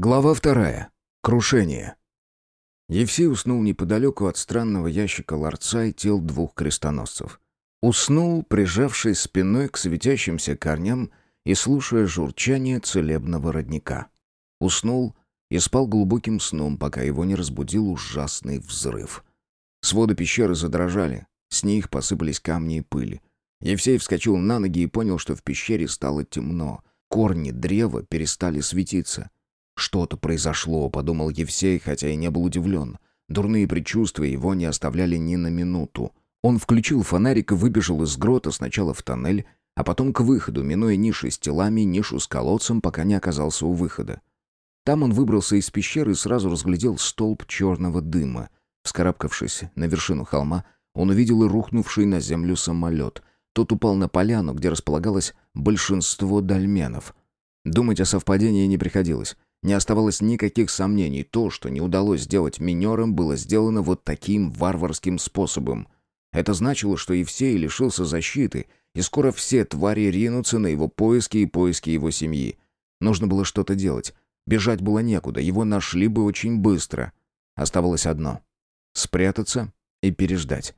Глава вторая. Крушение. Евсей уснул неподалеку от странного ящика ларца и тел двух крестоносцев. Уснул, прижавшись спиной к светящимся корням и слушая журчание целебного родника. Уснул и спал глубоким сном, пока его не разбудил ужасный взрыв. Своды пещеры задрожали, с них посыпались камни и пыль. Евсей вскочил на ноги и понял, что в пещере стало темно. Корни древа перестали светиться — «Что-то произошло», — подумал Евсей, хотя и не был удивлен. Дурные предчувствия его не оставляли ни на минуту. Он включил фонарик и выбежал из грота сначала в тоннель, а потом к выходу, минуя ниши с телами, нишу с колодцем, пока не оказался у выхода. Там он выбрался из пещеры и сразу разглядел столб черного дыма. Вскарабкавшись на вершину холма, он увидел и рухнувший на землю самолет. Тот упал на поляну, где располагалось большинство дольменов. Думать о совпадении не приходилось. Не оставалось никаких сомнений, то, что не удалось сделать минером, было сделано вот таким варварским способом. Это значило, что Евсей лишился защиты, и скоро все твари ринутся на его поиски и поиски его семьи. Нужно было что-то делать. Бежать было некуда, его нашли бы очень быстро. Оставалось одно — спрятаться и переждать.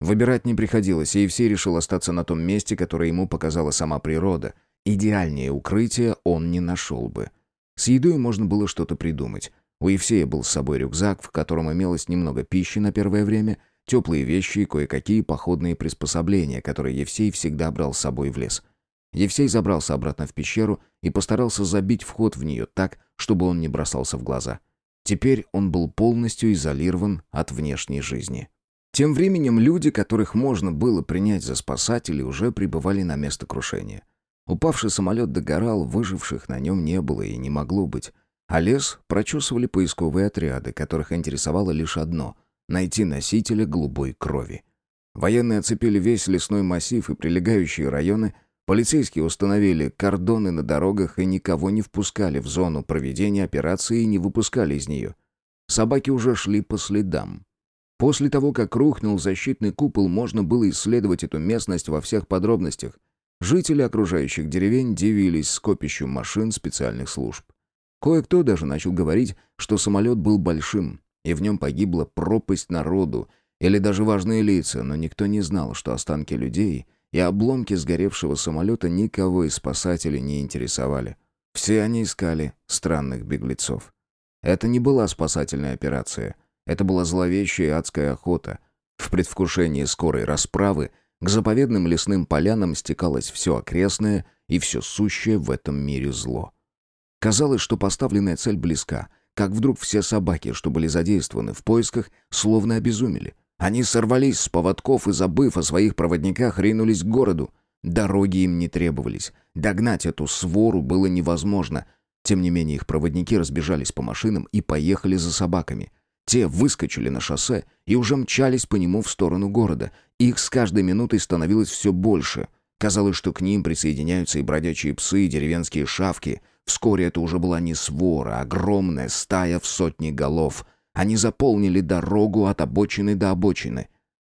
Выбирать не приходилось, и Евсей решил остаться на том месте, которое ему показала сама природа. Идеальнее укрытие он не нашел бы. С едой можно было что-то придумать. У Евсея был с собой рюкзак, в котором имелось немного пищи на первое время, теплые вещи и кое-какие походные приспособления, которые Евсей всегда брал с собой в лес. Евсей забрался обратно в пещеру и постарался забить вход в нее так, чтобы он не бросался в глаза. Теперь он был полностью изолирован от внешней жизни. Тем временем люди, которых можно было принять за спасателей, уже прибывали на место крушения. Упавший самолет догорал, выживших на нем не было и не могло быть. А лес прочесывали поисковые отряды, которых интересовало лишь одно — найти носителя голубой крови. Военные оцепили весь лесной массив и прилегающие районы, полицейские установили кордоны на дорогах и никого не впускали в зону проведения операции и не выпускали из нее. Собаки уже шли по следам. После того, как рухнул защитный купол, можно было исследовать эту местность во всех подробностях, Жители окружающих деревень дивились скопищу машин специальных служб. Кое-кто даже начал говорить, что самолет был большим, и в нем погибла пропасть народу, или даже важные лица, но никто не знал, что останки людей и обломки сгоревшего самолета никого из спасателей не интересовали. Все они искали странных беглецов. Это не была спасательная операция. Это была зловещая адская охота. В предвкушении скорой расправы – к заповедным лесным полянам стекалось все окрестное и все сущее в этом мире зло. Казалось, что поставленная цель близка, как вдруг все собаки, что были задействованы в поисках, словно обезумели. Они сорвались с поводков и, забыв о своих проводниках, ринулись к городу. Дороги им не требовались. Догнать эту свору было невозможно. Тем не менее, их проводники разбежались по машинам и поехали за собаками. Те выскочили на шоссе и уже мчались по нему в сторону города. Их с каждой минутой становилось все больше. Казалось, что к ним присоединяются и бродячие псы, и деревенские шавки. Вскоре это уже была не свора, а огромная стая в сотни голов. Они заполнили дорогу от обочины до обочины.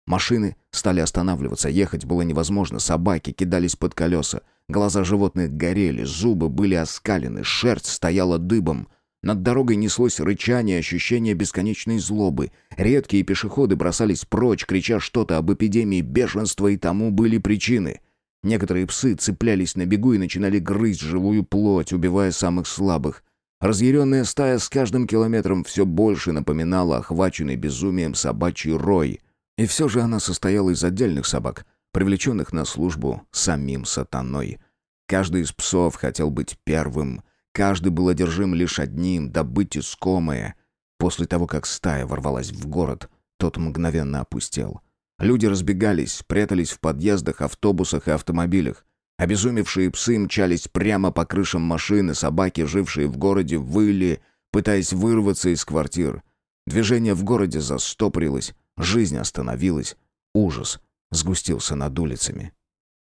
Машины стали останавливаться, ехать было невозможно, собаки кидались под колеса. Глаза животных горели, зубы были оскалены, шерсть стояла дыбом — над дорогой неслось рычание, ощущение бесконечной злобы. Редкие пешеходы бросались прочь, крича что-то об эпидемии бешенства, и тому были причины. Некоторые псы цеплялись на бегу и начинали грызть живую плоть, убивая самых слабых. Разъяренная стая с каждым километром все больше напоминала охваченный безумием собачий рой. И все же она состояла из отдельных собак, привлеченных на службу самим сатаной. Каждый из псов хотел быть первым — Каждый был одержим лишь одним — добыть искомое. После того, как стая ворвалась в город, тот мгновенно опустел. Люди разбегались, прятались в подъездах, автобусах и автомобилях. Обезумевшие псы мчались прямо по крышам машины, собаки, жившие в городе, выли, пытаясь вырваться из квартир. Движение в городе застопорилось, жизнь остановилась, ужас сгустился над улицами.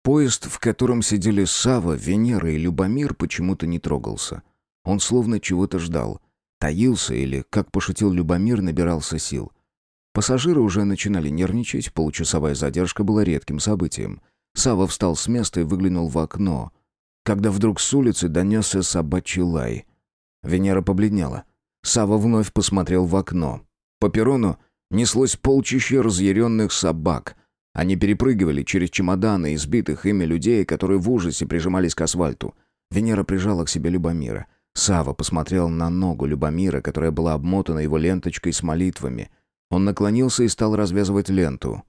Поезд, в котором сидели Сава, Венера и Любомир, почему-то не трогался. Он словно чего-то ждал. Таился или, как пошутил Любомир, набирался сил. Пассажиры уже начинали нервничать, получасовая задержка была редким событием. Сава встал с места и выглянул в окно, когда вдруг с улицы донесся собачий лай. Венера побледнела. Сава вновь посмотрел в окно. По перрону неслось полчище разъяренных собак. Они перепрыгивали через чемоданы избитых ими людей, которые в ужасе прижимались к асфальту. Венера прижала к себе Любомира. Сава посмотрел на ногу Любомира, которая была обмотана его ленточкой с молитвами. Он наклонился и стал развязывать ленту.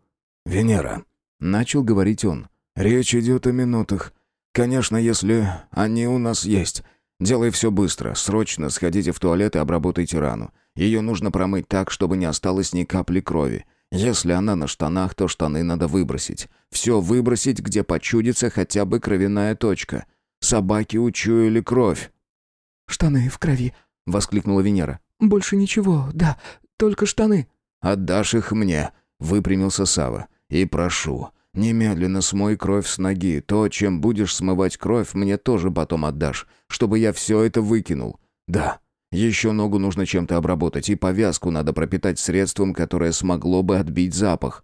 «Венера», — начал говорить он, — «речь идет о минутах. Конечно, если они у нас есть. Делай все быстро, срочно сходите в туалет и обработайте рану. Ее нужно промыть так, чтобы не осталось ни капли крови. Если она на штанах, то штаны надо выбросить. Все выбросить, где почудится хотя бы кровяная точка. Собаки учуяли кровь». «Штаны в крови», — воскликнула Венера. «Больше ничего, да, только штаны». «Отдашь их мне», — выпрямился Сава. «И прошу, немедленно смой кровь с ноги. То, чем будешь смывать кровь, мне тоже потом отдашь, чтобы я все это выкинул. Да, еще ногу нужно чем-то обработать, и повязку надо пропитать средством, которое смогло бы отбить запах».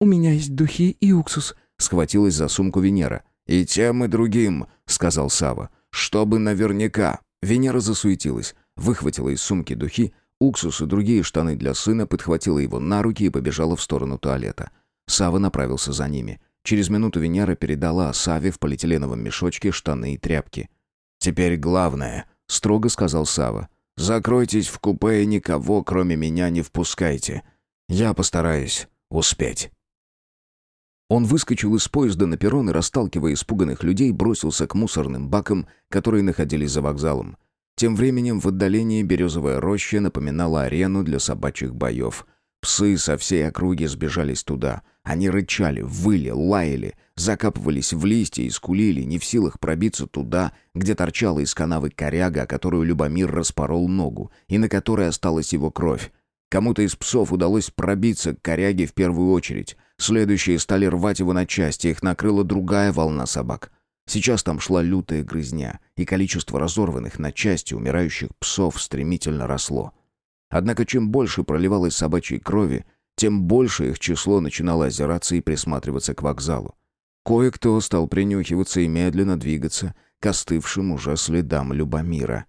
«У меня есть духи и уксус», — схватилась за сумку Венера. «И тем, и другим», — сказал Сава. «Чтобы наверняка». Венера засуетилась, выхватила из сумки духи, уксус и другие штаны для сына, подхватила его на руки и побежала в сторону туалета. Сава направился за ними. Через минуту Венера передала Саве в полиэтиленовом мешочке штаны и тряпки. «Теперь главное», — строго сказал Сава. «Закройтесь в купе и никого, кроме меня, не впускайте. Я постараюсь успеть». Он выскочил из поезда на перрон и, расталкивая испуганных людей, бросился к мусорным бакам, которые находились за вокзалом. Тем временем в отдалении березовая роща напоминала арену для собачьих боев. Псы со всей округи сбежались туда. Они рычали, выли, лаяли, закапывались в листья и скулили, не в силах пробиться туда, где торчала из канавы коряга, которую Любомир распорол ногу, и на которой осталась его кровь. Кому-то из псов удалось пробиться к коряге в первую очередь. Следующие стали рвать его на части, их накрыла другая волна собак. Сейчас там шла лютая грызня, и количество разорванных на части умирающих псов стремительно росло. Однако чем больше проливалось собачьей крови, тем больше их число начинало озираться и присматриваться к вокзалу. Кое-кто стал принюхиваться и медленно двигаться к остывшим уже следам Любомира.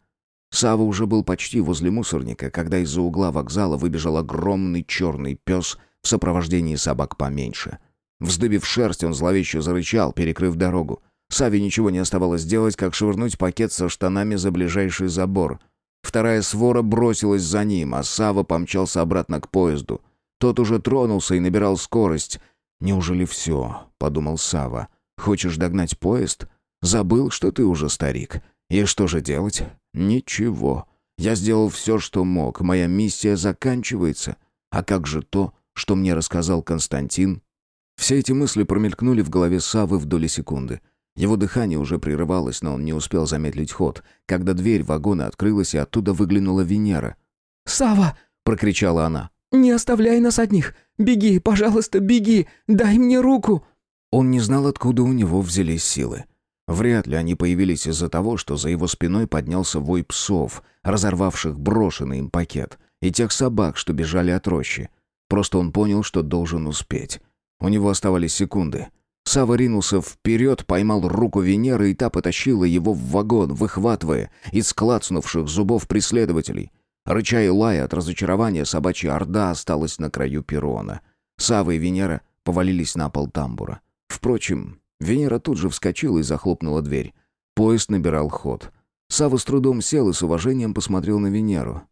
Сава уже был почти возле мусорника, когда из-за угла вокзала выбежал огромный черный пес в сопровождении собак поменьше. Вздыбив шерсть, он зловеще зарычал, перекрыв дорогу. Саве ничего не оставалось делать, как швырнуть пакет со штанами за ближайший забор. Вторая свора бросилась за ним, а Сава помчался обратно к поезду. Тот уже тронулся и набирал скорость. «Неужели все?» — подумал Сава. «Хочешь догнать поезд? Забыл, что ты уже старик. И что же делать? Ничего. Я сделал все, что мог. Моя миссия заканчивается. А как же то, что мне рассказал Константин?» Все эти мысли промелькнули в голове Савы в доли секунды — его дыхание уже прерывалось, но он не успел замедлить ход, когда дверь вагона открылась, и оттуда выглянула Венера. «Сава!» — прокричала она. «Не оставляй нас одних! Беги, пожалуйста, беги! Дай мне руку!» Он не знал, откуда у него взялись силы. Вряд ли они появились из-за того, что за его спиной поднялся вой псов, разорвавших брошенный им пакет, и тех собак, что бежали от рощи. Просто он понял, что должен успеть. У него оставались секунды. Сава ринулся вперед, поймал руку Венеры, и та потащила его в вагон, выхватывая из клацнувших зубов преследователей. Рыча и лая от разочарования, собачья орда осталась на краю перрона. Сава и Венера повалились на пол тамбура. Впрочем, Венера тут же вскочила и захлопнула дверь. Поезд набирал ход. Сава с трудом сел и с уважением посмотрел на Венеру.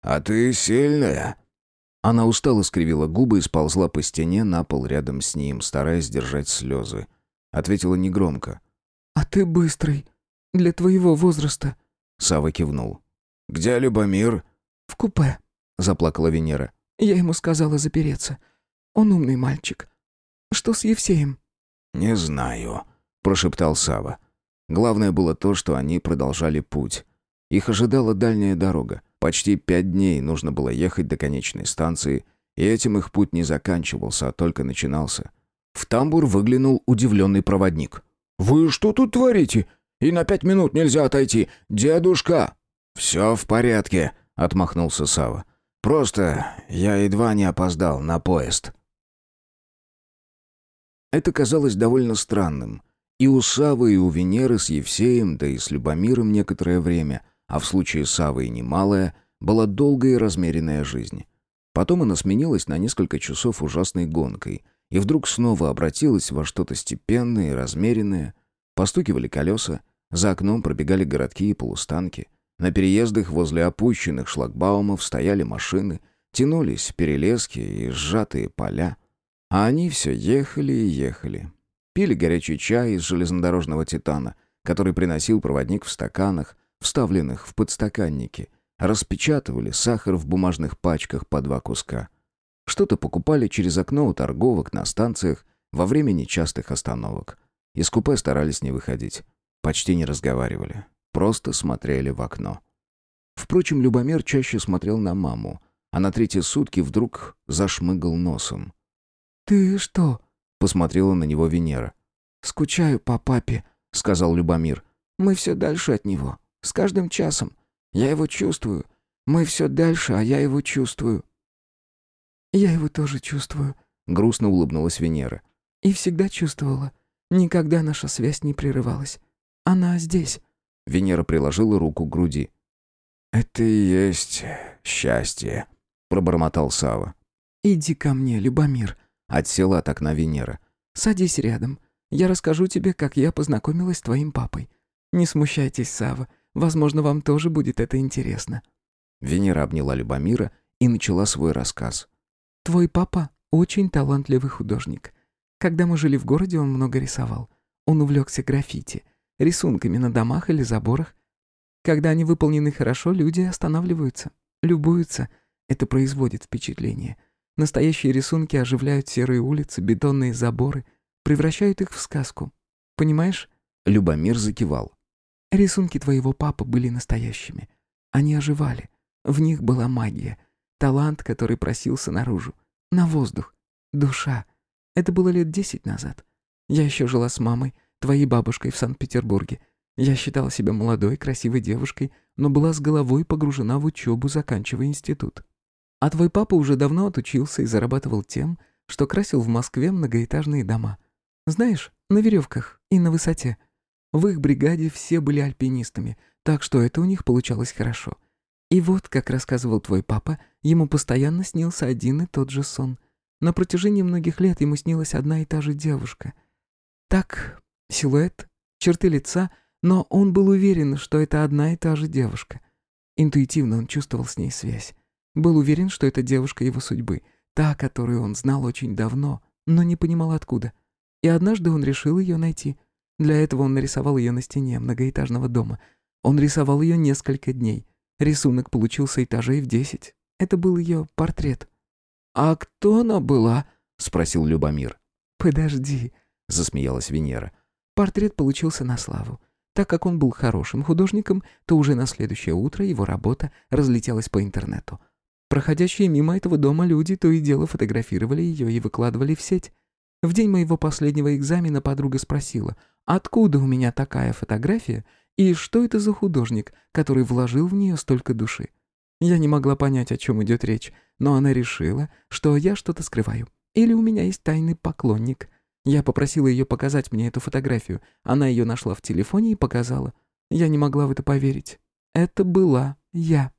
«А ты сильная?» Она устало скривила губы и сползла по стене на пол рядом с ним, стараясь сдержать слезы. Ответила негромко. «А ты быстрый. Для твоего возраста». Сава кивнул. «Где Любомир?» «В купе», — заплакала Венера. «Я ему сказала запереться. Он умный мальчик. Что с Евсеем?» «Не знаю», — прошептал Сава. Главное было то, что они продолжали путь. Их ожидала дальняя дорога. Почти пять дней нужно было ехать до конечной станции, и этим их путь не заканчивался, а только начинался. В тамбур выглянул удивленный проводник. «Вы что тут творите? И на пять минут нельзя отойти. Дедушка!» «Все в порядке», — отмахнулся Сава. «Просто я едва не опоздал на поезд». Это казалось довольно странным. И у Савы, и у Венеры с Евсеем, да и с Любомиром некоторое время а в случае Савы и немалая, была долгая и размеренная жизнь. Потом она сменилась на несколько часов ужасной гонкой и вдруг снова обратилась во что-то степенное и размеренное. Постукивали колеса, за окном пробегали городки и полустанки. На переездах возле опущенных шлагбаумов стояли машины, тянулись перелески и сжатые поля. А они все ехали и ехали. Пили горячий чай из железнодорожного титана, который приносил проводник в стаканах, вставленных в подстаканники. Распечатывали сахар в бумажных пачках по два куска. Что-то покупали через окно у торговок на станциях во время нечастых остановок. Из купе старались не выходить. Почти не разговаривали. Просто смотрели в окно. Впрочем, Любомир чаще смотрел на маму, а на третьи сутки вдруг зашмыгал носом. «Ты что?» — посмотрела на него Венера. «Скучаю по папе», — сказал Любомир. «Мы все дальше от него. С каждым часом. Я его чувствую. Мы все дальше, а я его чувствую». «Я его тоже чувствую», — грустно улыбнулась Венера. «И всегда чувствовала. Никогда наша связь не прерывалась. Она здесь». Венера приложила руку к груди. «Это и есть счастье», — пробормотал Сава. «Иди ко мне, Любомир», — отсела от окна Венера. «Садись рядом. Я расскажу тебе, как я познакомилась с твоим папой. Не смущайтесь, Сава. Возможно, вам тоже будет это интересно». Венера обняла Любомира и начала свой рассказ. «Твой папа очень талантливый художник. Когда мы жили в городе, он много рисовал. Он увлекся граффити, рисунками на домах или заборах. Когда они выполнены хорошо, люди останавливаются, любуются. Это производит впечатление. Настоящие рисунки оживляют серые улицы, бетонные заборы, превращают их в сказку. Понимаешь? Любомир закивал. Рисунки твоего папы были настоящими. Они оживали. В них была магия. Талант, который просился наружу. На воздух. Душа. Это было лет десять назад. Я еще жила с мамой, твоей бабушкой в Санкт-Петербурге. Я считала себя молодой, красивой девушкой, но была с головой погружена в учебу, заканчивая институт. А твой папа уже давно отучился и зарабатывал тем, что красил в Москве многоэтажные дома. Знаешь, на веревках и на высоте. В их бригаде все были альпинистами, так что это у них получалось хорошо. И вот, как рассказывал твой папа, ему постоянно снился один и тот же сон. На протяжении многих лет ему снилась одна и та же девушка. Так, силуэт, черты лица, но он был уверен, что это одна и та же девушка. Интуитивно он чувствовал с ней связь. Был уверен, что это девушка его судьбы, та, которую он знал очень давно, но не понимал откуда. И однажды он решил ее найти. Для этого он нарисовал ее на стене многоэтажного дома. Он рисовал ее несколько дней. Рисунок получился этажей в десять. Это был ее портрет. «А кто она была?» — спросил Любомир. «Подожди», — засмеялась Венера. Портрет получился на славу. Так как он был хорошим художником, то уже на следующее утро его работа разлетелась по интернету. Проходящие мимо этого дома люди то и дело фотографировали ее и выкладывали в сеть. В день моего последнего экзамена подруга спросила, откуда у меня такая фотография и что это за художник, который вложил в нее столько души. Я не могла понять, о чем идет речь, но она решила, что я что-то скрываю. Или у меня есть тайный поклонник. Я попросила ее показать мне эту фотографию. Она ее нашла в телефоне и показала. Я не могла в это поверить. Это была я.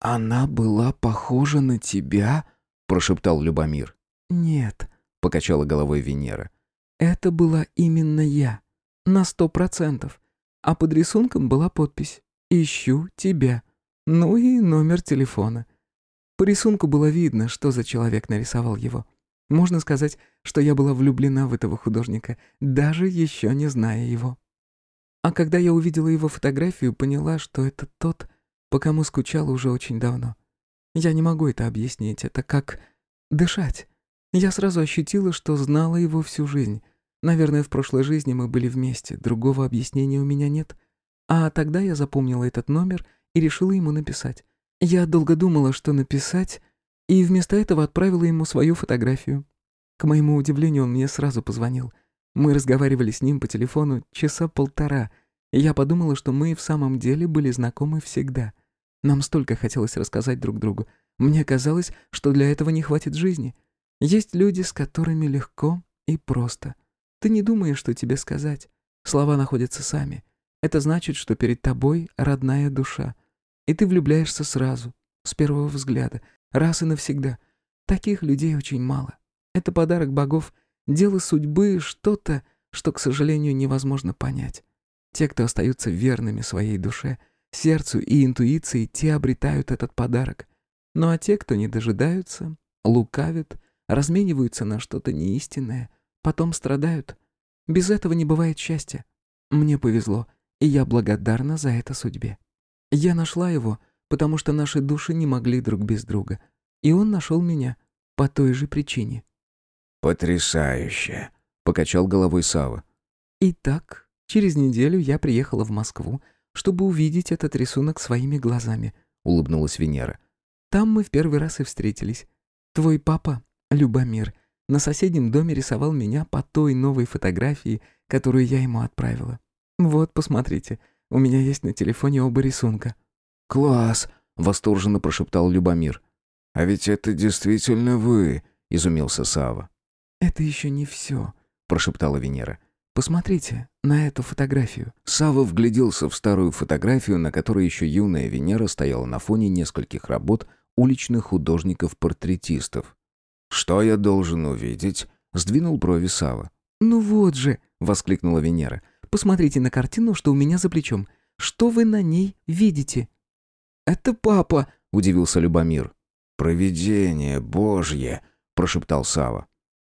«Она была похожа на тебя?» — прошептал Любомир. «Нет», — покачала головой Венера. «Это была именно я. На сто процентов. А под рисунком была подпись «Ищу тебя». Ну и номер телефона. По рисунку было видно, что за человек нарисовал его. Можно сказать, что я была влюблена в этого художника, даже еще не зная его. А когда я увидела его фотографию, поняла, что это тот, по кому скучала уже очень давно. Я не могу это объяснить, это как дышать. Я сразу ощутила, что знала его всю жизнь. Наверное, в прошлой жизни мы были вместе, другого объяснения у меня нет. А тогда я запомнила этот номер и решила ему написать. Я долго думала, что написать, и вместо этого отправила ему свою фотографию. К моему удивлению, он мне сразу позвонил. Мы разговаривали с ним по телефону часа полтора, я подумала, что мы в самом деле были знакомы всегда. Нам столько хотелось рассказать друг другу. Мне казалось, что для этого не хватит жизни. Есть люди, с которыми легко и просто. Ты не думаешь, что тебе сказать. Слова находятся сами. Это значит, что перед тобой родная душа. И ты влюбляешься сразу, с первого взгляда, раз и навсегда. Таких людей очень мало. Это подарок богов, дело судьбы, что-то, что, к сожалению, невозможно понять. Те, кто остаются верными своей душе, сердцу и интуиции, те обретают этот подарок. Ну а те, кто не дожидаются, лукавят, размениваются на что-то неистинное, потом страдают. Без этого не бывает счастья. Мне повезло, и я благодарна за это судьбе. Я нашла его, потому что наши души не могли друг без друга. И он нашел меня по той же причине. «Потрясающе!» — покачал головой Сава. Итак, через неделю я приехала в Москву, чтобы увидеть этот рисунок своими глазами», — улыбнулась Венера. «Там мы в первый раз и встретились. Твой папа, Любомир, на соседнем доме рисовал меня по той новой фотографии, которую я ему отправила. Вот, посмотрите, у меня есть на телефоне оба рисунка». «Класс!» — восторженно прошептал Любомир. «А ведь это действительно вы!» — изумился Сава. «Это еще не все», — прошептала Венера. «Посмотрите на эту фотографию». Сава вгляделся в старую фотографию, на которой еще юная Венера стояла на фоне нескольких работ уличных художников-портретистов. «Что я должен увидеть?» — сдвинул брови Сава. «Ну вот же!» — воскликнула Венера. «Посмотрите на картину, что у меня за плечом. Что вы на ней видите?» «Это папа!» — удивился Любомир. «Провидение Божье!» — прошептал Сава.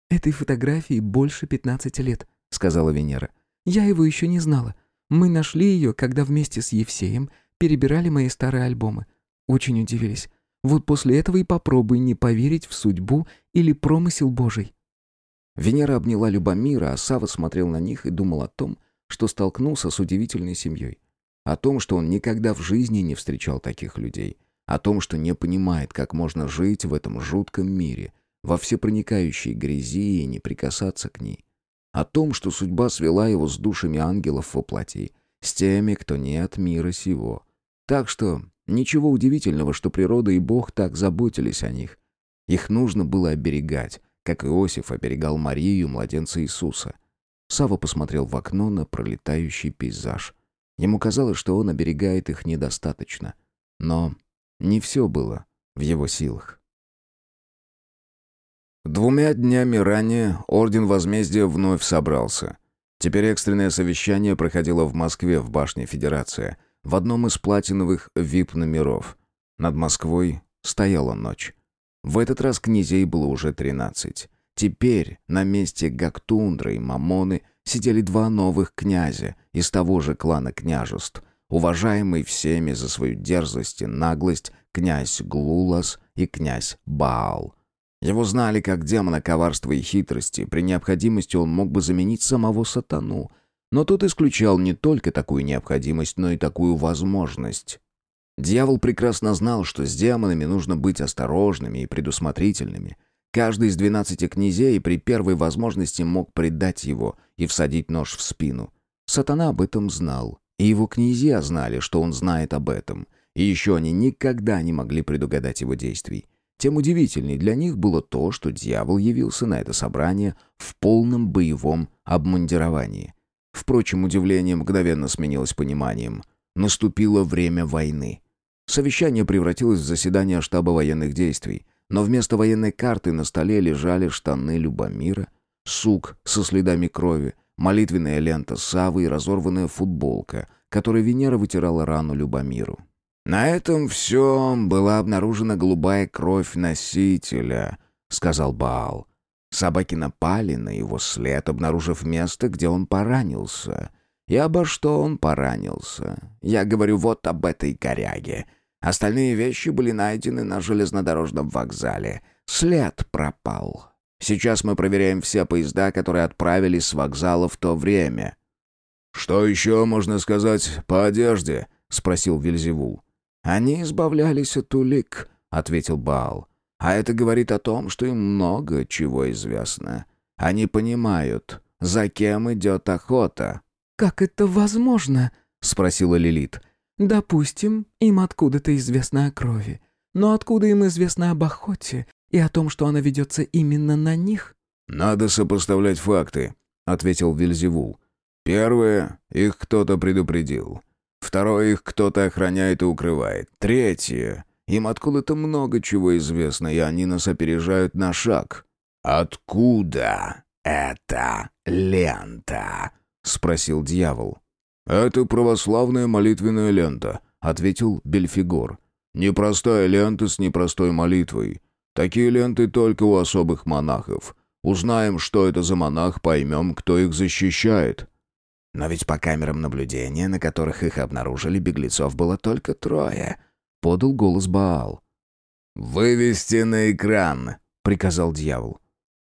«Этой фотографии больше пятнадцати лет», — сказала Венера. «Я его еще не знала. Мы нашли ее, когда вместе с Евсеем перебирали мои старые альбомы. Очень удивились. Вот после этого и попробуй не поверить в судьбу или промысел Божий». Венера обняла Любомира, а Сава смотрел на них и думал о том, что столкнулся с удивительной семьей. О том, что он никогда в жизни не встречал таких людей. О том, что не понимает, как можно жить в этом жутком мире, во всепроникающей грязи и не прикасаться к ней. О том, что судьба свела его с душами ангелов во плоти, с теми, кто не от мира сего. Так что ничего удивительного, что природа и Бог так заботились о них. Их нужно было оберегать, как Иосиф оберегал Марию, младенца Иисуса. Сава посмотрел в окно на пролетающий пейзаж. Ему казалось, что он оберегает их недостаточно. Но не все было в его силах. Двумя днями ранее Орден Возмездия вновь собрался. Теперь экстренное совещание проходило в Москве в башне Федерация, в одном из платиновых вип-номеров. Над Москвой стояла ночь. В этот раз князей было уже тринадцать. Теперь на месте Гактундры и Мамоны сидели два новых князя из того же клана княжеств, уважаемый всеми за свою дерзость и наглость князь Глулас и князь Баал. Его знали как демона коварства и хитрости. При необходимости он мог бы заменить самого сатану. Но тот исключал не только такую необходимость, но и такую возможность. Дьявол прекрасно знал, что с демонами нужно быть осторожными и предусмотрительными. Каждый из двенадцати князей при первой возможности мог предать его и всадить нож в спину. Сатана об этом знал, и его князья знали, что он знает об этом, и еще они никогда не могли предугадать его действий. Тем удивительней для них было то, что дьявол явился на это собрание в полном боевом обмундировании. Впрочем, удивление мгновенно сменилось пониманием. Наступило время войны. Совещание превратилось в заседание штаба военных действий, но вместо военной карты на столе лежали штаны Любомира, сук со следами крови, молитвенная лента Савы и разорванная футболка, которой Венера вытирала рану Любомиру. «На этом все была обнаружена голубая кровь носителя», — сказал Баал. Собаки напали на его след, обнаружив место, где он поранился. И обо что он поранился. Я говорю вот об этой коряге. Остальные вещи были найдены на железнодорожном вокзале. След пропал. Сейчас мы проверяем все поезда, которые отправились с вокзала в то время». «Что еще можно сказать по одежде?» — спросил Вильзевул. «Они избавлялись от улик», — ответил Баал. «А это говорит о том, что им много чего известно. Они понимают, за кем идет охота». «Как это возможно?» — спросила Лилит. «Допустим, им откуда-то известно о крови. Но откуда им известно об охоте и о том, что она ведется именно на них?» «Надо сопоставлять факты», — ответил Вильзевул. Первое, их кто-то предупредил. Второе, их кто-то охраняет и укрывает. Третье, им откуда-то много чего известно, и они нас опережают на шаг. «Откуда эта лента?» — спросил дьявол. «Это православная молитвенная лента», — ответил Бельфигор. «Непростая лента с непростой молитвой. Такие ленты только у особых монахов. Узнаем, что это за монах, поймем, кто их защищает». Но ведь по камерам наблюдения, на которых их обнаружили, беглецов было только трое. Подал голос Баал. «Вывести на экран», — приказал дьявол.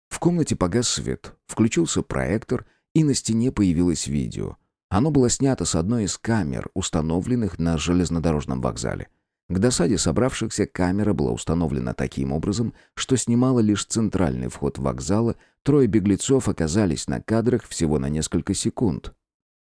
В комнате погас свет, включился проектор, и на стене появилось видео. Оно было снято с одной из камер, установленных на железнодорожном вокзале. К досаде собравшихся камера была установлена таким образом, что снимала лишь центральный вход вокзала, трое беглецов оказались на кадрах всего на несколько секунд.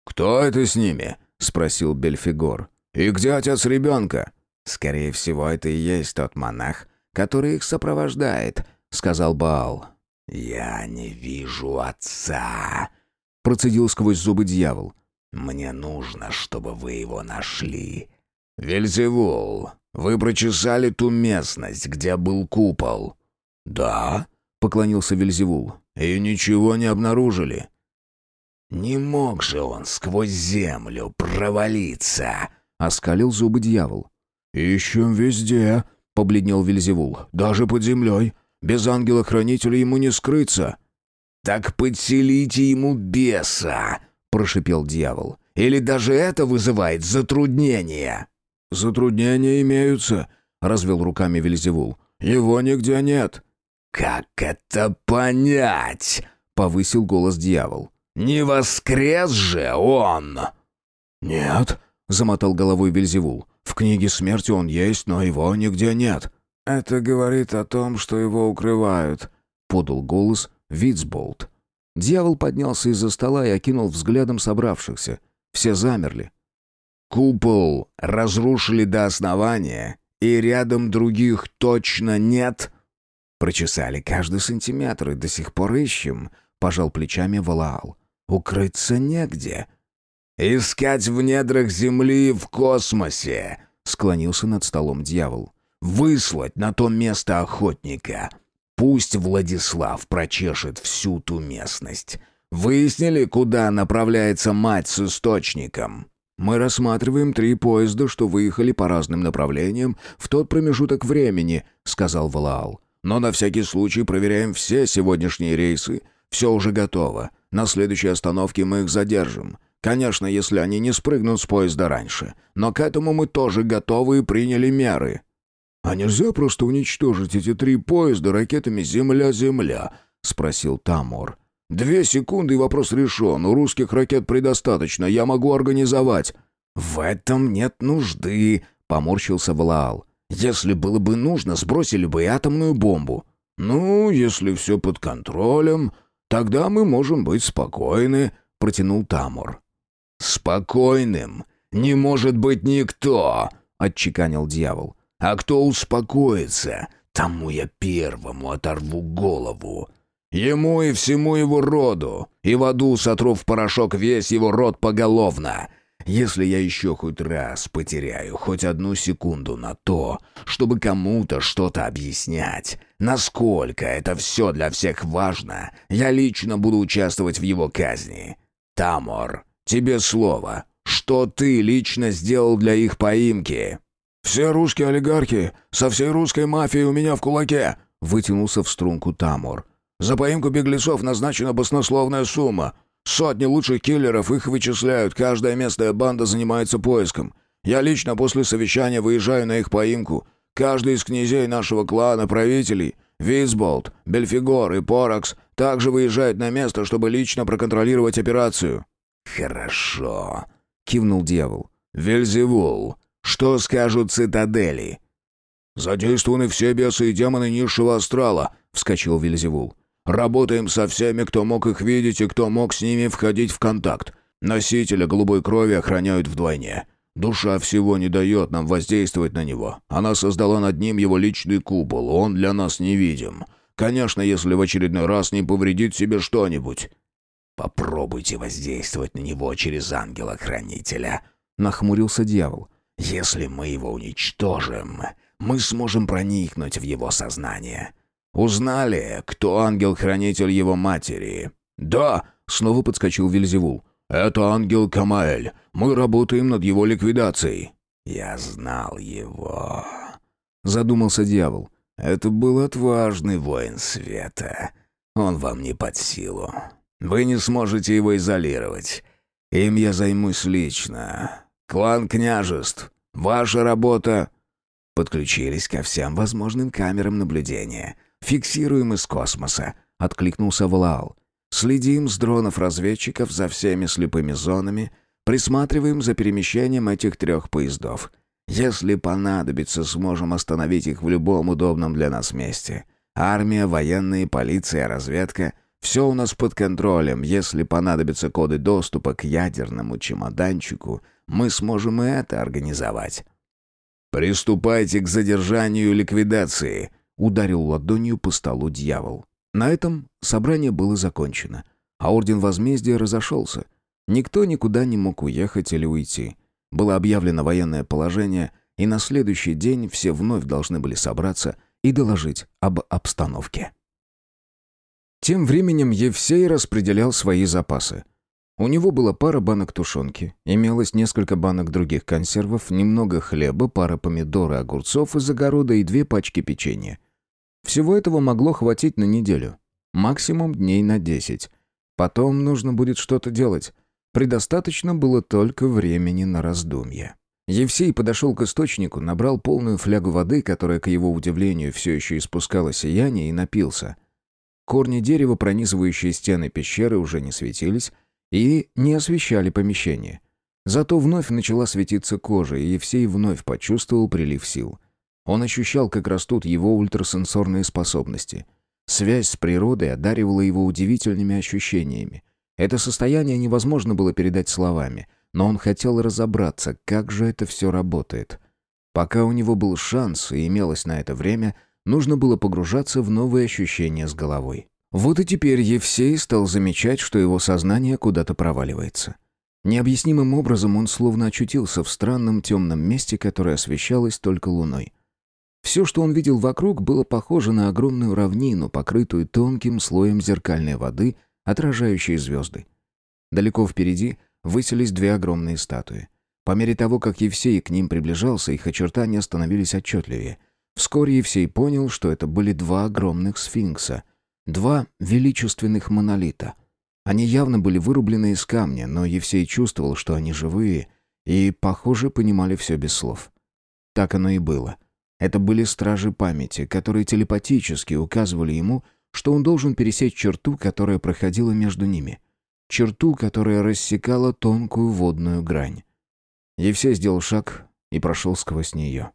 «Кто это с ними?» — спросил Бельфигор. «И где отец ребенка?» «Скорее всего, это и есть тот монах, который их сопровождает», — сказал Баал. «Я не вижу отца», — процедил сквозь зубы дьявол. «Мне нужно, чтобы вы его нашли». «Вельзевул, вы прочесали ту местность, где был купол?» «Да», — поклонился Вельзевул. «И ничего не обнаружили?» «Не мог же он сквозь землю провалиться!» — оскалил зубы дьявол. «Ищем везде», — побледнел Вельзевул. «Даже под землей. Без ангела-хранителя ему не скрыться». «Так подселите ему беса!» — прошипел дьявол. «Или даже это вызывает затруднения?» «Затруднения имеются», — развел руками Вельзевул. «Его нигде нет». «Как это понять?» — повысил голос дьявол. «Не воскрес же он!» «Нет», — замотал головой Вельзевул. «В книге смерти он есть, но его нигде нет». «Это говорит о том, что его укрывают», — подал голос Вицболт. Дьявол поднялся из-за стола и окинул взглядом собравшихся. Все замерли. «Купол разрушили до основания, и рядом других точно нет?» «Прочесали каждый сантиметр и до сих пор ищем», — пожал плечами Валаал. Укрыться негде. «Искать в недрах земли в космосе!» — склонился над столом дьявол. «Выслать на то место охотника. Пусть Владислав прочешет всю ту местность. Выяснили, куда направляется мать с источником?» «Мы рассматриваем три поезда, что выехали по разным направлениям в тот промежуток времени», — сказал Валаал. «Но на всякий случай проверяем все сегодняшние рейсы. Все уже готово. На следующей остановке мы их задержим. Конечно, если они не спрыгнут с поезда раньше. Но к этому мы тоже готовы и приняли меры». «А нельзя просто уничтожить эти три поезда ракетами «Земля-Земля»?» — спросил Тамор. «Две секунды и вопрос решен. У русских ракет предостаточно. Я могу организовать». «В этом нет нужды», — поморщился Валаал. «Если было бы нужно, сбросили бы и атомную бомбу». «Ну, если все под контролем, «Тогда мы можем быть спокойны», — протянул Тамур. «Спокойным не может быть никто», — отчеканил дьявол. «А кто успокоится, тому я первому оторву голову. Ему и всему его роду, и в аду сотру в порошок весь его род поголовно. Если я еще хоть раз потеряю хоть одну секунду на то, чтобы кому-то что-то объяснять, насколько это все для всех важно, я лично буду участвовать в его казни. Тамор, тебе слово. Что ты лично сделал для их поимки?» «Все русские олигархи со всей русской мафией у меня в кулаке», — вытянулся в струнку Тамор. «За поимку беглецов назначена баснословная сумма. Сотни лучших киллеров их вычисляют, каждая местная банда занимается поиском. Я лично после совещания выезжаю на их поимку. Каждый из князей нашего клана, правителей, Визболт, Бельфигор и Поракс также выезжает на место, чтобы лично проконтролировать операцию». «Хорошо», — кивнул дьявол. «Вельзевул, что скажут цитадели?» «Задействованы все бесы и демоны низшего астрала», — вскочил Вельзевул. Работаем со всеми, кто мог их видеть и кто мог с ними входить в контакт. Носителя голубой крови охраняют вдвойне. Душа всего не дает нам воздействовать на него. Она создала над ним его личный купол, он для нас невидим. Конечно, если в очередной раз не повредит себе что-нибудь». Попробуйте воздействовать на него через ангела-хранителя», — нахмурился дьявол. «Если мы его уничтожим, мы сможем проникнуть в его сознание. Узнали, кто ангел-хранитель его матери?» «Да», — снова подскочил Вильзевул. «Это ангел Камаэль. Мы работаем над его ликвидацией». «Я знал его», — задумался дьявол. «Это был отважный воин света. Он вам не под силу. Вы не сможете его изолировать. Им я займусь лично. Клан княжеств. Ваша работа...» Подключились ко всем возможным камерам наблюдения. Фиксируем из космоса», — откликнулся Валаал. «Следим с дронов разведчиков за всеми слепыми зонами, присматриваем за перемещением этих трех поездов. Если понадобится, сможем остановить их в любом удобном для нас месте. Армия, военные, полиция, разведка — все у нас под контролем. Если понадобятся коды доступа к ядерному чемоданчику, мы сможем и это организовать». «Приступайте к задержанию и ликвидации», — ударил ладонью по столу дьявол. На этом собрание было закончено, а Орден Возмездия разошелся. Никто никуда не мог уехать или уйти. Было объявлено военное положение, и на следующий день все вновь должны были собраться и доложить об обстановке. Тем временем Евсей распределял свои запасы. У него была пара банок тушенки, имелось несколько банок других консервов, немного хлеба, пара помидор и огурцов из огорода и две пачки печенья. Всего этого могло хватить на неделю, максимум дней на десять. Потом нужно будет что-то делать. Предостаточно было только времени на раздумье. Евсей подошел к источнику, набрал полную флягу воды, которая, к его удивлению, все еще испускала сияние, и напился. Корни дерева, пронизывающие стены пещеры, уже не светились и не освещали помещение. Зато вновь начала светиться кожа, и Евсей вновь почувствовал прилив сил. Он ощущал, как растут его ультрасенсорные способности. Связь с природой одаривала его удивительными ощущениями. Это состояние невозможно было передать словами, но он хотел разобраться, как же это все работает. Пока у него был шанс и имелось на это время, нужно было погружаться в новые ощущения с головой. Вот и теперь Евсей стал замечать, что его сознание куда-то проваливается. Необъяснимым образом он словно очутился в странном темном месте, которое освещалось только луной. Все, что он видел вокруг, было похоже на огромную равнину, покрытую тонким слоем зеркальной воды — отражающие звезды. Далеко впереди высились две огромные статуи. По мере того, как Евсей к ним приближался, их очертания становились отчетливее. Вскоре Евсей понял, что это были два огромных сфинкса, два величественных монолита. Они явно были вырублены из камня, но Евсей чувствовал, что они живые, и, похоже, понимали все без слов. Так оно и было. Это были стражи памяти, которые телепатически указывали ему, что он должен пересечь черту, которая проходила между ними. Черту, которая рассекала тонкую водную грань. Евсей сделал шаг и прошел сквозь нее.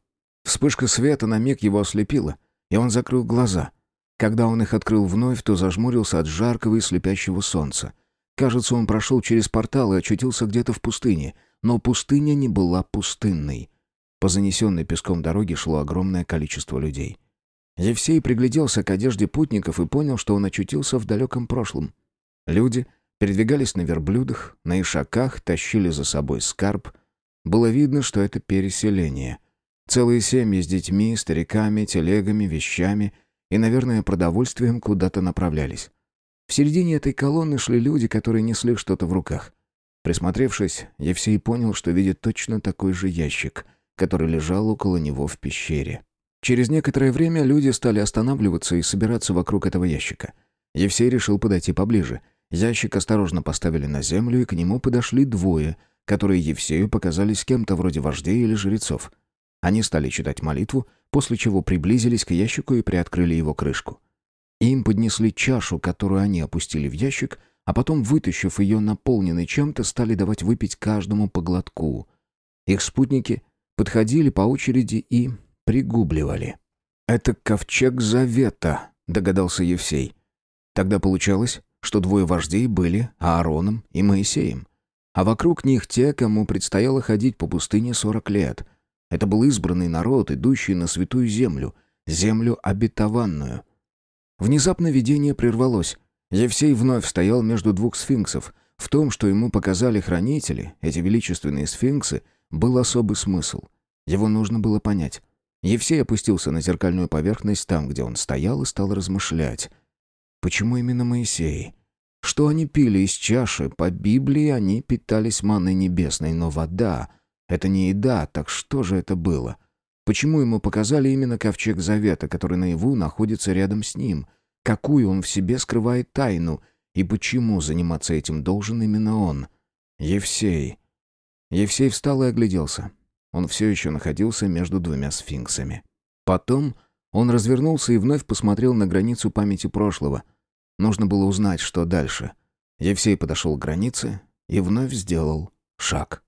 Вспышка света на миг его ослепила, и он закрыл глаза. Когда он их открыл вновь, то зажмурился от жаркого и слепящего солнца. Кажется, он прошел через портал и очутился где-то в пустыне, но пустыня не была пустынной. По занесенной песком дороге шло огромное количество людей. Евсей пригляделся к одежде путников и понял, что он очутился в далеком прошлом. Люди передвигались на верблюдах, на ишаках, тащили за собой скарб. Было видно, что это переселение. Целые семьи с детьми, стариками, телегами, вещами и, наверное, продовольствием куда-то направлялись. В середине этой колонны шли люди, которые несли что-то в руках. Присмотревшись, Евсей понял, что видит точно такой же ящик, который лежал около него в пещере. Через некоторое время люди стали останавливаться и собираться вокруг этого ящика. Евсей решил подойти поближе. Ящик осторожно поставили на землю, и к нему подошли двое, которые Евсею показались кем-то вроде вождей или жрецов. Они стали читать молитву, после чего приблизились к ящику и приоткрыли его крышку. Им поднесли чашу, которую они опустили в ящик, а потом, вытащив ее наполненной чем-то, стали давать выпить каждому по глотку. Их спутники подходили по очереди и пригубливали. «Это ковчег завета», — догадался Евсей. Тогда получалось, что двое вождей были Аароном и Моисеем. А вокруг них те, кому предстояло ходить по пустыне сорок лет. Это был избранный народ, идущий на святую землю, землю обетованную. Внезапно видение прервалось. Евсей вновь стоял между двух сфинксов. В том, что ему показали хранители, эти величественные сфинксы, был особый смысл. Его нужно было понять. Евсей опустился на зеркальную поверхность там, где он стоял, и стал размышлять. Почему именно Моисей? Что они пили из чаши? По Библии они питались манной небесной, но вода — это не еда, так что же это было? Почему ему показали именно ковчег Завета, который наяву находится рядом с ним? Какую он в себе скрывает тайну? И почему заниматься этим должен именно он? Евсей. Евсей встал и огляделся. Он все еще находился между двумя сфинксами. Потом он развернулся и вновь посмотрел на границу памяти прошлого. Нужно было узнать, что дальше. Евсей подошел к границе и вновь сделал шаг.